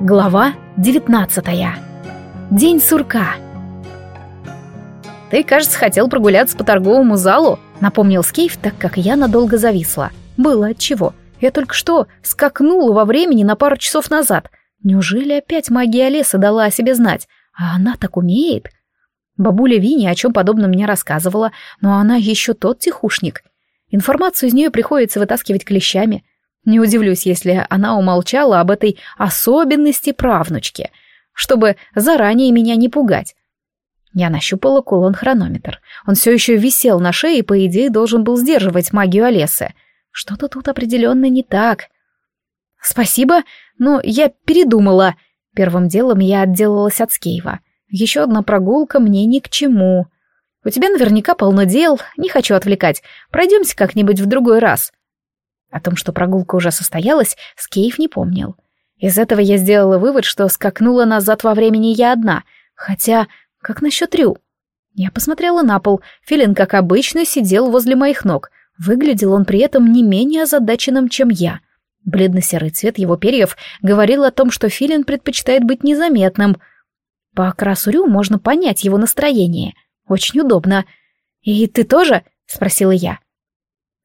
Глава 19. День сурка. «Ты, кажется, хотел прогуляться по торговому залу», — напомнил Скейф, так как я надолго зависла. Было отчего. Я только что скакнула во времени на пару часов назад. Неужели опять магия леса дала о себе знать? А она так умеет? Бабуля Винни о чем подобном мне рассказывала, но она еще тот тихушник. Информацию из нее приходится вытаскивать клещами — не удивлюсь, если она умолчала об этой особенности правнучки, чтобы заранее меня не пугать. Я нащупала кулон-хронометр. Он все еще висел на шее и, по идее, должен был сдерживать магию Олесы. Что-то тут определенно не так. «Спасибо, но я передумала». Первым делом я отделалась от Скейва. Еще одна прогулка мне ни к чему. У тебя наверняка полно дел, не хочу отвлекать. Пройдемся как-нибудь в другой раз. О том, что прогулка уже состоялась, Скейф не помнил. Из этого я сделала вывод, что скакнула назад во времени я одна. Хотя, как насчет Рю? Я посмотрела на пол. Филин, как обычно, сидел возле моих ног. Выглядел он при этом не менее озадаченным, чем я. Бледно-серый цвет его перьев говорил о том, что Филин предпочитает быть незаметным. По окрасу Рю можно понять его настроение. Очень удобно. «И ты тоже?» — спросила я.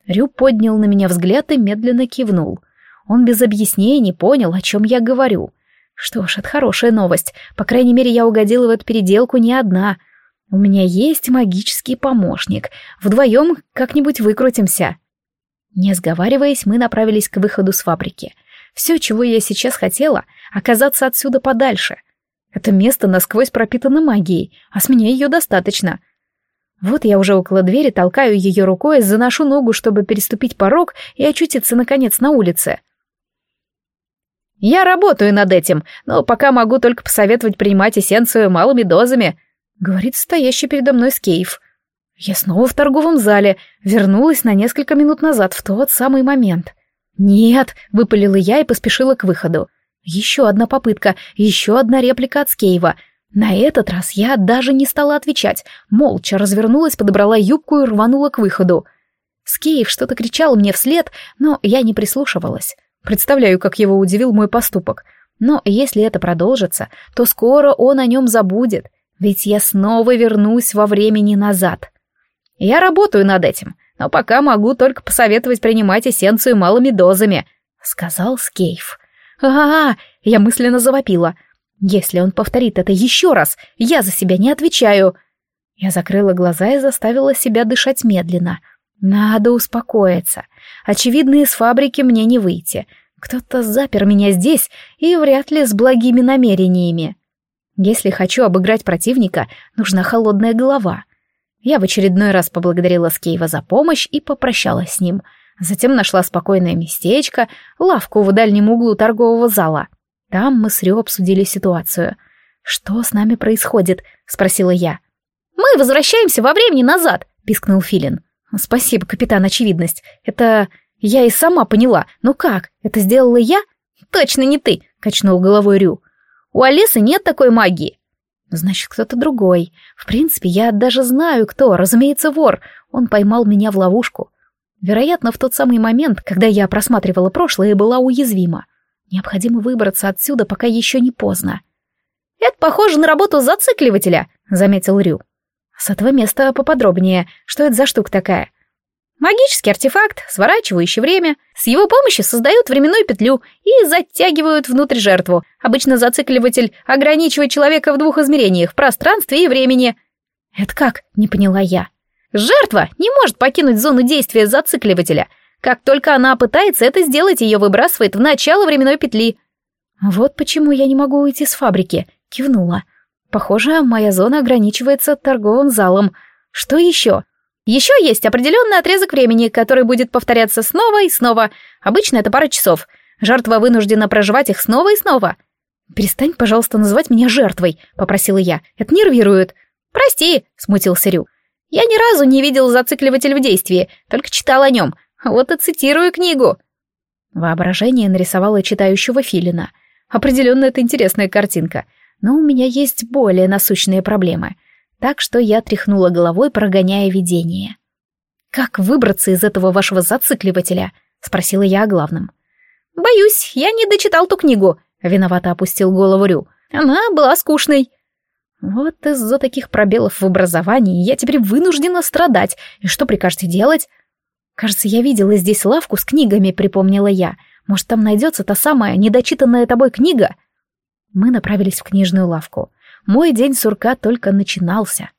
Рю поднял на меня взгляд и медленно кивнул. Он без объяснений понял, о чем я говорю. Что ж, это хорошая новость. По крайней мере, я угодила в эту переделку не одна. У меня есть магический помощник. Вдвоем как-нибудь выкрутимся. Не сговариваясь, мы направились к выходу с фабрики. Все, чего я сейчас хотела, оказаться отсюда подальше. Это место насквозь пропитано магией, а с меня ее достаточно — вот я уже около двери толкаю ее рукой, заношу ногу, чтобы переступить порог и очутиться, наконец, на улице. «Я работаю над этим, но пока могу только посоветовать принимать эссенцию малыми дозами», — говорит стоящий передо мной Скейф. Я снова в торговом зале, вернулась на несколько минут назад, в тот самый момент. «Нет», — выпалила я и поспешила к выходу. Еще одна попытка, еще одна реплика от Скейва — на этот раз я даже не стала отвечать, молча развернулась, подобрала юбку и рванула к выходу. Скеев что-то кричал мне вслед, но я не прислушивалась. Представляю, как его удивил мой поступок. Но если это продолжится, то скоро он о нем забудет, ведь я снова вернусь во времени назад. Я работаю над этим, но пока могу только посоветовать принимать эссенцию малыми дозами, — сказал Скейф. «А-а-а!» — я мысленно завопила — если он повторит это еще раз, я за себя не отвечаю. Я закрыла глаза и заставила себя дышать медленно. Надо успокоиться. Очевидно, из фабрики мне не выйти. Кто-то запер меня здесь и вряд ли с благими намерениями. Если хочу обыграть противника, нужна холодная голова. Я в очередной раз поблагодарила Скейва за помощь и попрощалась с ним. Затем нашла спокойное местечко, лавку в дальнем углу торгового зала — там мы с Рё обсудили ситуацию. «Что с нами происходит?» — спросила я. «Мы возвращаемся во времени назад», — пискнул Филин. «Спасибо, капитан, очевидность. Это я и сама поняла. Но как? Это сделала я?» «Точно не ты», — качнул головой Рю. «У Алисы нет такой магии». «Значит, кто-то другой. В принципе, я даже знаю, кто. Разумеется, вор. Он поймал меня в ловушку. Вероятно, в тот самый момент, когда я просматривала прошлое и была уязвима. Необходимо выбраться отсюда, пока еще не поздно. «Это похоже на работу зацикливателя», — заметил Рю. «С этого места поподробнее. Что это за штука такая?» «Магический артефакт, сворачивающий время. С его помощью создают временную петлю и затягивают внутрь жертву. Обычно зацикливатель ограничивает человека в двух измерениях, пространстве и времени». «Это как?» — не поняла я. «Жертва не может покинуть зону действия зацикливателя — как только она пытается это сделать, ее выбрасывает в начало временной петли. Вот почему я не могу уйти с фабрики, кивнула. Похоже, моя зона ограничивается торговым залом. Что еще? Еще есть определенный отрезок времени, который будет повторяться снова и снова. Обычно это пара часов. Жертва вынуждена проживать их снова и снова. «Перестань, пожалуйста, называть меня жертвой», — попросила я. «Это нервирует». «Прости», — смутился Рю. «Я ни разу не видел зацикливатель в действии, только читал о нем. Вот и цитирую книгу. Воображение нарисовало читающего филина. Определенно это интересная картинка, но у меня есть более насущные проблемы, так что я тряхнула головой, прогоняя видение. «Как выбраться из этого вашего зацикливателя?» — спросила я о главном. «Боюсь, я не дочитал ту книгу», — Виновато опустил голову Рю. Она была скучной. Вот из-за таких пробелов в образовании я теперь вынуждена страдать. И что прикажете делать? Кажется, я видела здесь лавку с книгами, припомнила я. Может, там найдется та самая недочитанная тобой книга? Мы направились в книжную лавку. Мой день сурка только начинался.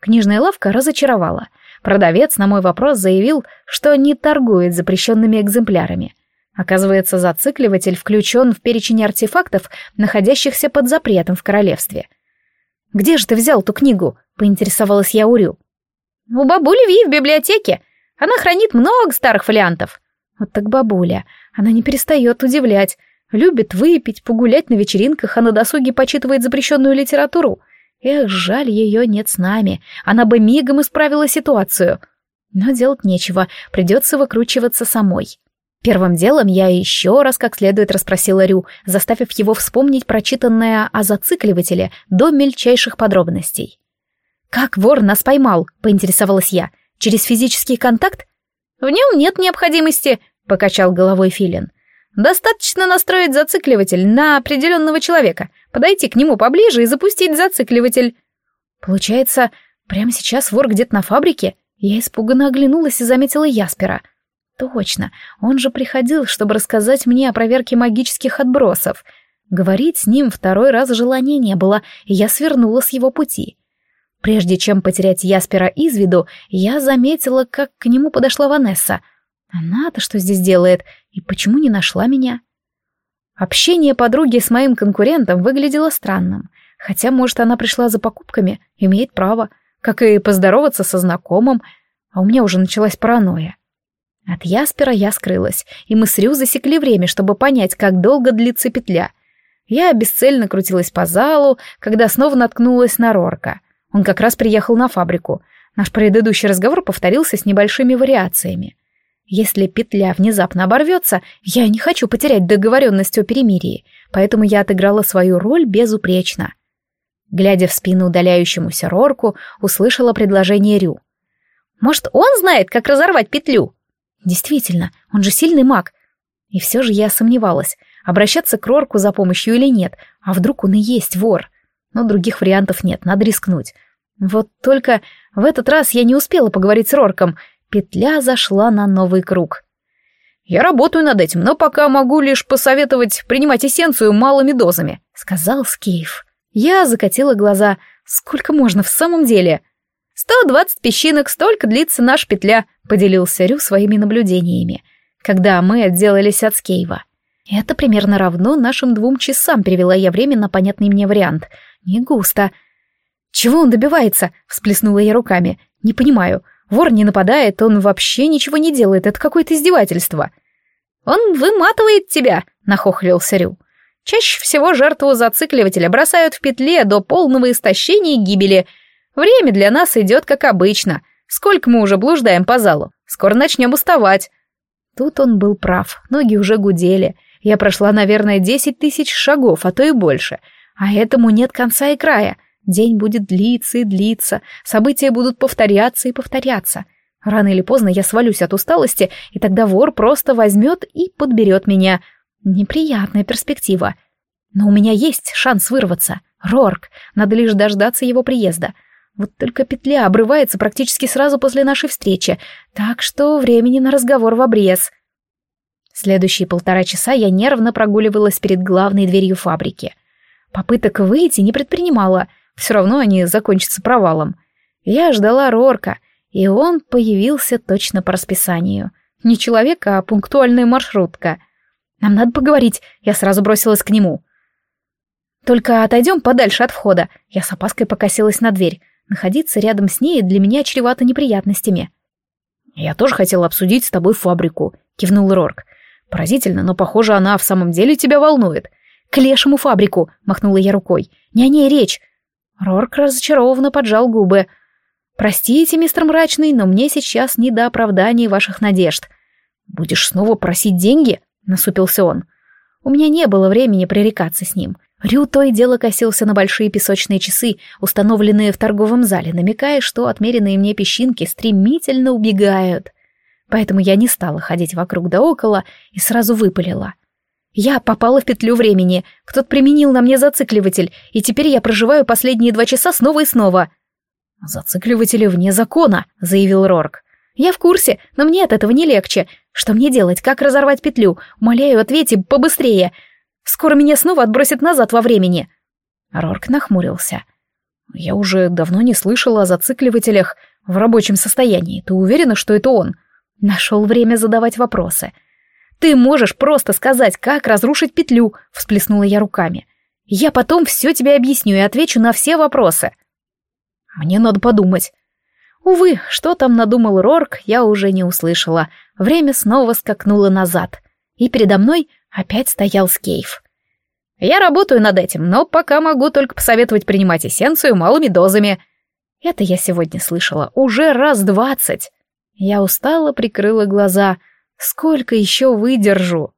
Книжная лавка разочаровала. Продавец на мой вопрос заявил, что не торгует запрещенными экземплярами. Оказывается, зацикливатель включен в перечень артефактов, находящихся под запретом в королевстве. «Где же ты взял ту книгу?» — поинтересовалась я Урю. «У бабули Ви в библиотеке. Она хранит много старых фолиантов». Вот так бабуля. Она не перестает удивлять. Любит выпить, погулять на вечеринках, а на досуге почитывает запрещенную литературу. Эх, жаль, ее нет с нами. Она бы мигом исправила ситуацию. Но делать нечего, придется выкручиваться самой. Первым делом я еще раз как следует расспросила Рю, заставив его вспомнить прочитанное о зацикливателе до мельчайших подробностей. «Как вор нас поймал?» — поинтересовалась я. «Через физический контакт?» «В нем нет необходимости», — покачал головой Филин. «Достаточно настроить зацикливатель на определенного человека, подойти к нему поближе и запустить зацикливатель». «Получается, прямо сейчас вор где-то на фабрике?» Я испуганно оглянулась и заметила Яспера — Точно, он же приходил, чтобы рассказать мне о проверке магических отбросов. Говорить с ним второй раз желания не было, и я свернула с его пути. Прежде чем потерять Яспера из виду, я заметила, как к нему подошла Ванесса. Она-то что здесь делает, и почему не нашла меня? Общение подруги с моим конкурентом выглядело странным, хотя, может, она пришла за покупками, имеет право, как и поздороваться со знакомым, а у меня уже началась паранойя. От Яспера я скрылась, и мы с Рю засекли время, чтобы понять, как долго длится петля. Я бесцельно крутилась по залу, когда снова наткнулась на Рорка. Он как раз приехал на фабрику. Наш предыдущий разговор повторился с небольшими вариациями. Если петля внезапно оборвется, я не хочу потерять договоренность о перемирии, поэтому я отыграла свою роль безупречно. Глядя в спину удаляющемуся Рорку, услышала предложение Рю. «Может, он знает, как разорвать петлю?» Действительно, он же сильный маг. И все же я сомневалась, обращаться к Рорку за помощью или нет, а вдруг он и есть вор. Но других вариантов нет, надо рискнуть. Вот только в этот раз я не успела поговорить с Рорком. Петля зашла на новый круг. «Я работаю над этим, но пока могу лишь посоветовать принимать эссенцию малыми дозами», — сказал Скейф. Я закатила глаза. «Сколько можно в самом деле?» «Сто двадцать песчинок, столько длится наша петля», — поделился Рю своими наблюдениями, когда мы отделались от Скейва. «Это примерно равно нашим двум часам», — перевела я время на понятный мне вариант. «Не густо». «Чего он добивается?» — всплеснула я руками. «Не понимаю. Вор не нападает, он вообще ничего не делает, это какое-то издевательство». «Он выматывает тебя», — нахохлился Рю. «Чаще всего жертву зацикливателя бросают в петле до полного истощения и гибели», — Время для нас идет как обычно. Сколько мы уже блуждаем по залу? Скоро начнем уставать. Тут он был прав, ноги уже гудели. Я прошла, наверное, десять тысяч шагов, а то и больше. А этому нет конца и края. День будет длиться и длиться, события будут повторяться и повторяться. Рано или поздно я свалюсь от усталости, и тогда вор просто возьмет и подберет меня. Неприятная перспектива. Но у меня есть шанс вырваться. Рорк, надо лишь дождаться его приезда. Вот только петля обрывается практически сразу после нашей встречи, так что времени на разговор в обрез. Следующие полтора часа я нервно прогуливалась перед главной дверью фабрики. Попыток выйти не предпринимала, все равно они закончатся провалом. Я ждала Рорка, и он появился точно по расписанию. Не человек, а пунктуальная маршрутка. Нам надо поговорить, я сразу бросилась к нему. Только отойдем подальше от входа. Я с опаской покосилась на дверь. Находиться рядом с ней для меня чревато неприятностями. «Я тоже хотел обсудить с тобой фабрику», — кивнул Рорк. «Поразительно, но, похоже, она в самом деле тебя волнует». «К лешему фабрику!» — махнула я рукой. «Не о ней речь». Рорк разочарованно поджал губы. «Простите, мистер Мрачный, но мне сейчас не до оправдания ваших надежд». «Будешь снова просить деньги?» — насупился он. У меня не было времени пререкаться с ним. Рю то и дело косился на большие песочные часы, установленные в торговом зале, намекая, что отмеренные мне песчинки стремительно убегают. Поэтому я не стала ходить вокруг да около и сразу выпалила. Я попала в петлю времени, кто-то применил на мне зацикливатель, и теперь я проживаю последние два часа снова и снова. «Зацикливатели вне закона», — заявил Рорк. «Я в курсе, но мне от этого не легче. Что мне делать? Как разорвать петлю? Умоляю, ответьте побыстрее. Скоро меня снова отбросят назад во времени». Рорк нахмурился. «Я уже давно не слышала о зацикливателях в рабочем состоянии. Ты уверена, что это он?» Нашел время задавать вопросы. «Ты можешь просто сказать, как разрушить петлю», — всплеснула я руками. «Я потом все тебе объясню и отвечу на все вопросы». «Мне надо подумать». Увы, что там надумал Рорк, я уже не услышала. Время снова скакнуло назад. И передо мной опять стоял Скейф. Я работаю над этим, но пока могу только посоветовать принимать эссенцию малыми дозами. Это я сегодня слышала уже раз двадцать. Я устало прикрыла глаза. Сколько еще выдержу?